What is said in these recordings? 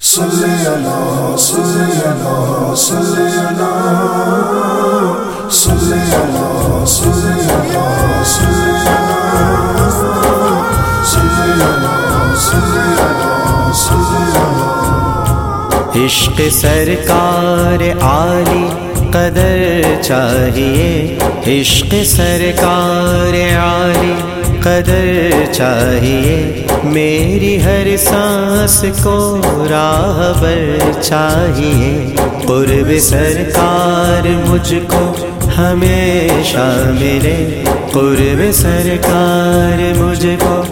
صلی اللہ صلی اللہ صلی اللہ صلی اللہ صلی اللہ صلی اللہ صلی اللہ صلی اللہ صلی اللہ عشق سرکار عالی قدر چاہیے، عشق سرکار عالی قدر چاہیے۔ میری ہر سانس کو راہ بر چاہیے۔ قرب سرکار مجھ کو ہمیشہ ملے۔ قرب سرکار مجھ کو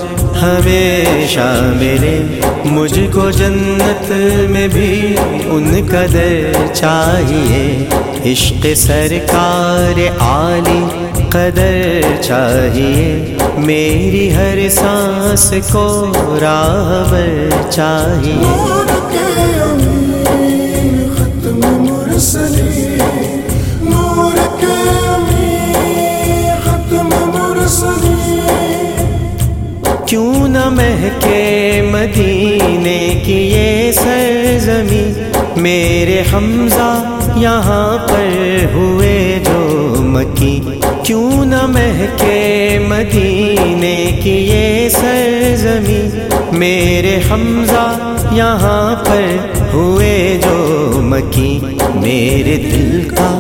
ہمیشہ ملے۔ مجھ کو جنت میں بھی ان قدر چاہیے۔ عشق سرکار عالی قدر چاہیے۔ میری ہر سانس کو راہ چاہیے۔ کیوں نہ مہکے مدینے کی یہ سرزمین میرے حمزہ یہاں پر ہوئے جو مکی، کیوں نہ مہکے مدینے کی یہ سرزمی میرے حمزہ یہاں پر ہوئے جو مکی، میرے دل کا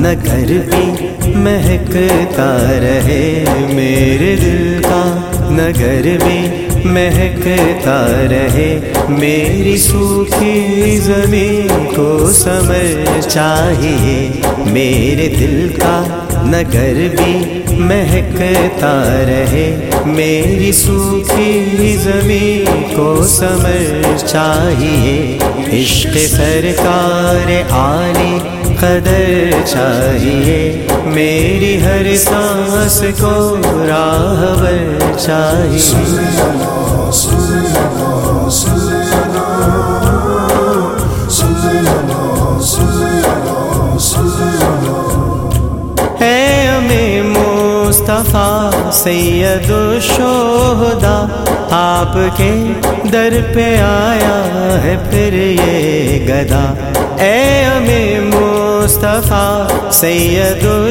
نگر بھی مہکتا رہے، میرے دل کا نگر بھی مہکتا رہے، میری سوکھی زمین کو سمر چاہیے میرے دل کا نگر بھی مہکتا رہے۔ میری سوکھی زمین کو سمر چاہیے عشق سرکار عالی قدر چاہیے۔ میری ہر سانس کو راہ بر چاہیے مصطفیٰ، سید و آپ کے در پہ آیا ہے پھر یہ گدا۔ اے ہمیں مصطفیٰ، سید و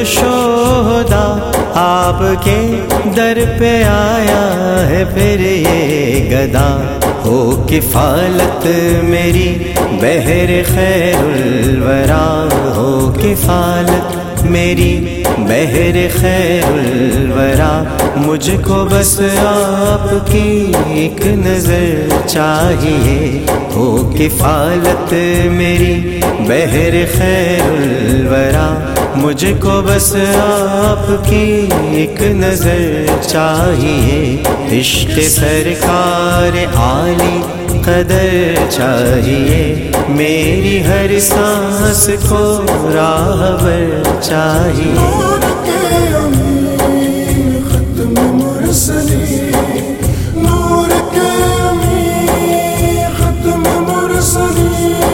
آپ کے در پہ آیا ہے پھر یہ گدا۔ ہو کفالت میری، بہر خیر الورا۔ ہو کفالت میری بہر خیر الورا مجھ کو بس آپ کی ایک نظر چاہیے۔ ہو کفالت میری بہر خیر الورا مجھ کو بس آپ کی ایک نظر چاہیے۔ عشق سرکار عالی قدر چاہیے۔ میری ہر سانس کو راہور چاہیے۔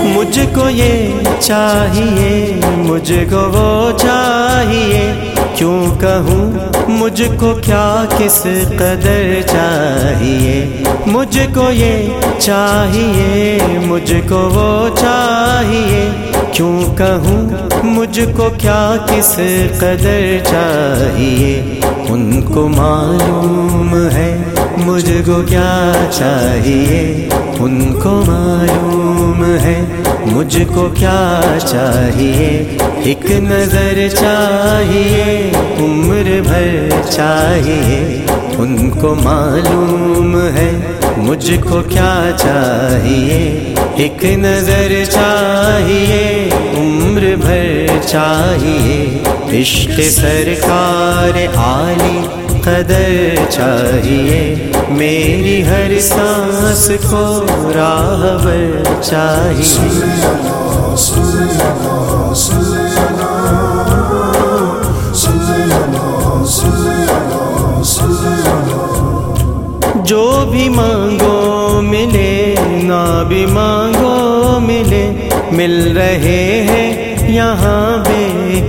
مجھ کو یہ چاہیے مجھ کو وہ چاہیے۔ کیوں کہوں مجھ کو کیا کس قدر چاہیے؟ مجھ کو یہ چاہیے، مجھ کو وہ چاہیے۔ کیوں کہوں مجھ کو کیا کس قدر چاہیے؟ ان کو معلوم ہے مجھ کو کیا چاہیے۔ ان کو معلوم ہے مجھ کو کیا چاہیے؟ ایک نظر چاہیے، عمر بھر چاہیے۔ ان کو معلوم ہے مجھ کو کیا چاہیے؟ ایک نظر چاہیے، عمر بھر چاہیے۔ عشق سرکار عالی قدر چاہیے۔ میری ہر سانس کو راہ چاہیے۔ جو بھی مانگو ملے، نہ بھی مانگو ملے، مل رہے ہیں یہاں۔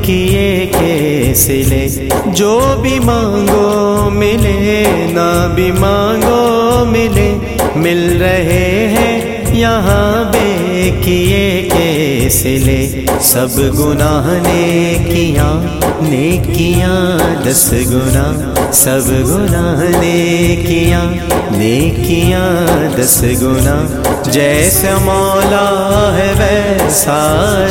کیے کے سلے جو بھی مانگو ملے، نہ بھی مانگو ملے، مل رہے ہیں یہاں بے سلے سب گناہ نے کیا نیکیاں، دس گنا سب گناہ نے کیا نیکیاں، دس گنا جیسا مولا ہے ویسا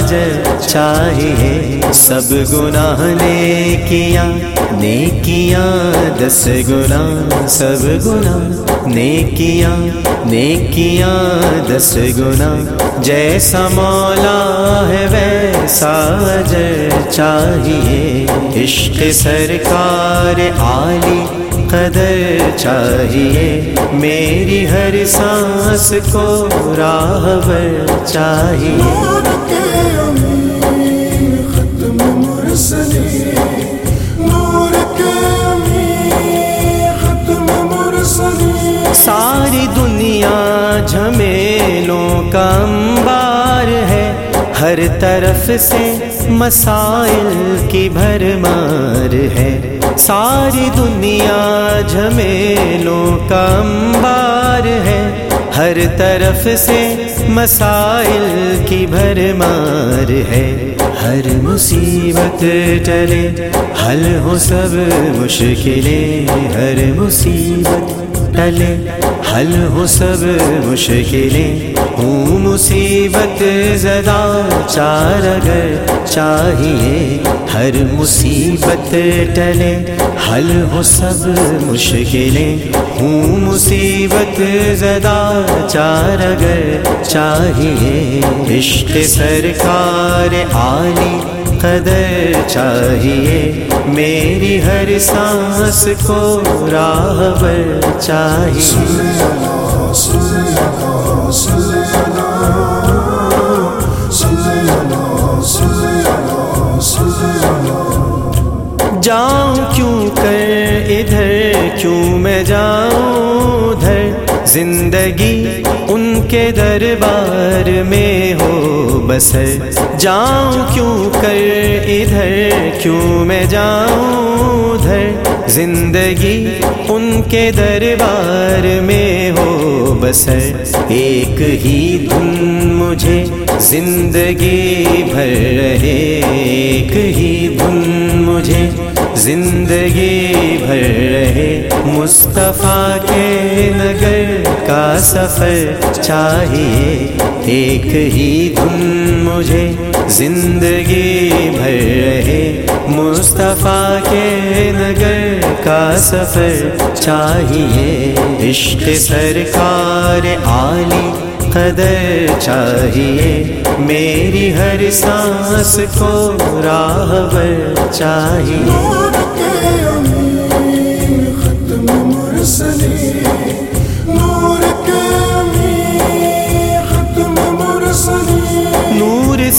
جل چاہیے سب گناہ نے کیا نیکیاں، دس گنا سب گنا نیکیاں نیکیاں، دس گنا جیسا مولا ہے ویسا جل چاہیے عشق سرکار عالی۔ قدر چاہیے۔ میری ہر سانس کو راہبر چاہیے۔ ساری دنیا جھمیلوں کا انبار ہے۔ ہر طرف سے مسائل کی بھرمار ہے۔ ساری دنیا جھمیلوں کا انبار ہے، ہر طرف سے مسائل کی بھرمار ہے۔ ہر مصیبت ٹلے، حل ہو سب مشکلیں۔ ہر مصیبت ٹلے، حل ہو سب مشکلیں۔ ہوں مصیبت زدہ چار اگر چاہیے ہر مصیبت ٹلے، حل ہو سب مشکلیں۔ ہوں مصیبت زدہ چار اگر چاہیے۔ عشق سرکار عالی قدر چاہیے۔ میری ہر سانس کو راہبر چاہیے۔ جاؤں کیوں کر ادھر؟ کیوں میں جاؤں ادھر؟ زندگی ان کے دربار میں ہو بسر جاؤں کیوں کر ادھر؟ کیوں میں جاؤں ادھر؟ زندگی ان کے دربار میں ہو بسر ایک ہی دھن مجھے زندگی بھر رہے۔ ایک ہی دھن مجھے زندگی بھر رہے۔ مصطفیٰ کے نگر کا سفر چاہیے ایک ہی دھن مجھے زندگی بھر رہے۔ مصطفیٰ کے نگر کا سفر چاہیے۔ عشق سرکار عالی قدر چاہیے۔ میری ہر سانس کو راہبر چاہیے۔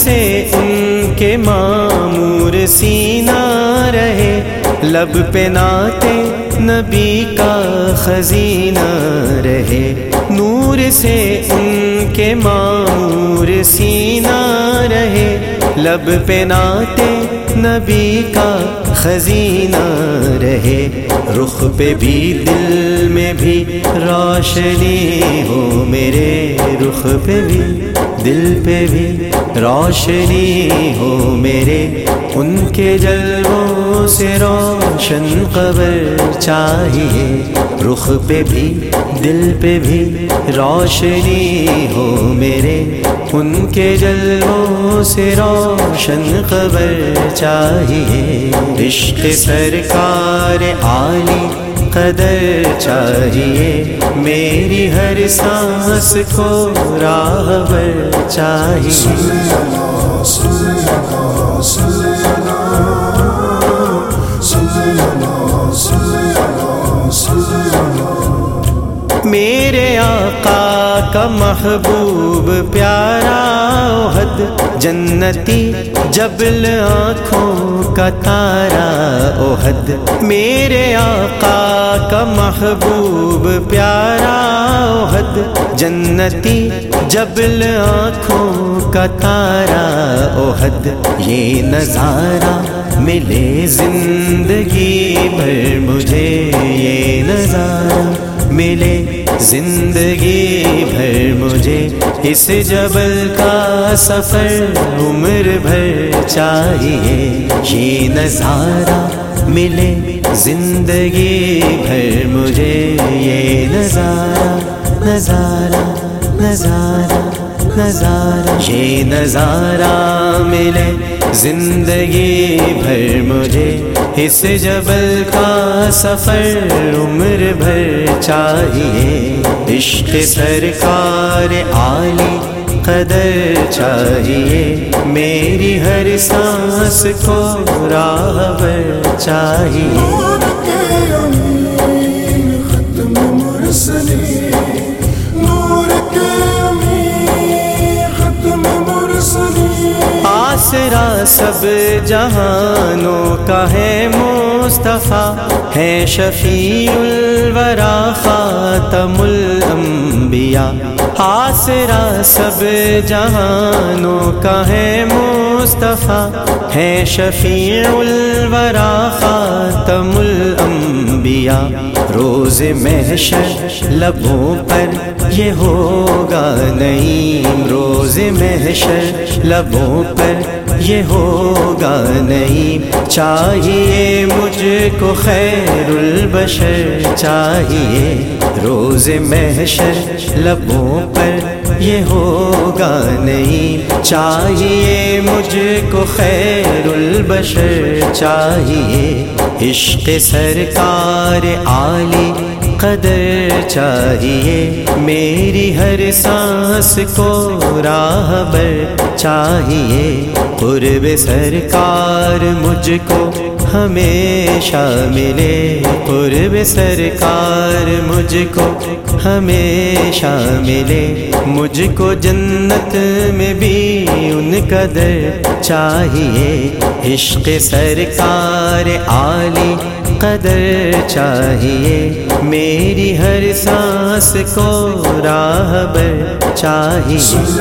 سے ان کے معمور سینہ رہے۔ لب پہ ناتے نبی کا خزینہ رہے۔ نور سے ان کے معمور سینہ رہے۔ لب پہ ناتے نبی کا خزینہ رہے۔ رخ پہ بھی دل میں بھی روشنی ہو میرے۔ رخ پہ بھی دل پہ بھی روشنی ہو میرے۔ ان کے جلووں سے روشن قبر چاہیے۔ رخ پہ بھی دل پہ بھی روشنی ہو میرے۔ ان کے جلووں سے روشن قبر چاہیے۔ عشق سرکار عالی قدر چاہیے۔ میری ہر سانس کو راہبر چاہیے۔ میرے آقا کا محبوب پیارا عہد، جنتی جبل آنکھوں کا تارا عہد۔ میرے آقا کا محبوب پیارا عہد، جنتی جبل آنکھوں کا تارا عہد۔ یہ نظارہ ملے زندگی بھر، مجھے یہ نظارہ ملے زندگی بھر مجھے اس جبل کا سفر عمر بھر چاہیے۔ یہ نظارہ ملے زندگی بھر مجھے، یہ نظارہ نظارہ نظارہ نظارہ۔ یہ نظارہ ملے زندگی بھر مجھے اس جبل کا سفر عمر بھر چاہیے۔ عشق سرکار عالی قدر چاہیے۔ میری ہر سانس کو راہ چاہیے۔ آسرا سب جہانوں کا ہے مصطفیٰ ہے شفیع الورا خاتم الانبیاء آسرا سب جہانوں کا ہے مصطفیٰ ہے شفیع الورا خاتم الانبیاء روز محشر لبوں پر یہ ہوگا نہیں روز محشر لبوں پر یہ ہوگا نہیں۔ چاہیے مجھ کو خیر البشر، چاہیے روز محشر لبوں پر۔ یہ ہوگا نہیں۔ چاہیے مجھ کو خیر البشر، چاہیے عشق سرکار عالی۔ قدر چاہیے۔ میری ہر سانس کو راہ بر چاہیے۔ قرب سرکار مجھ کو ہمیشہ ملے۔ قرب سرکار مجھ کو ہمیشہ ملے۔ مجھ کو جنت میں بھی ان قدر چاہیے۔ عشق سرکار عالی قدر چاہیے۔ میری ہر سانس کو راہ بر چاہیے۔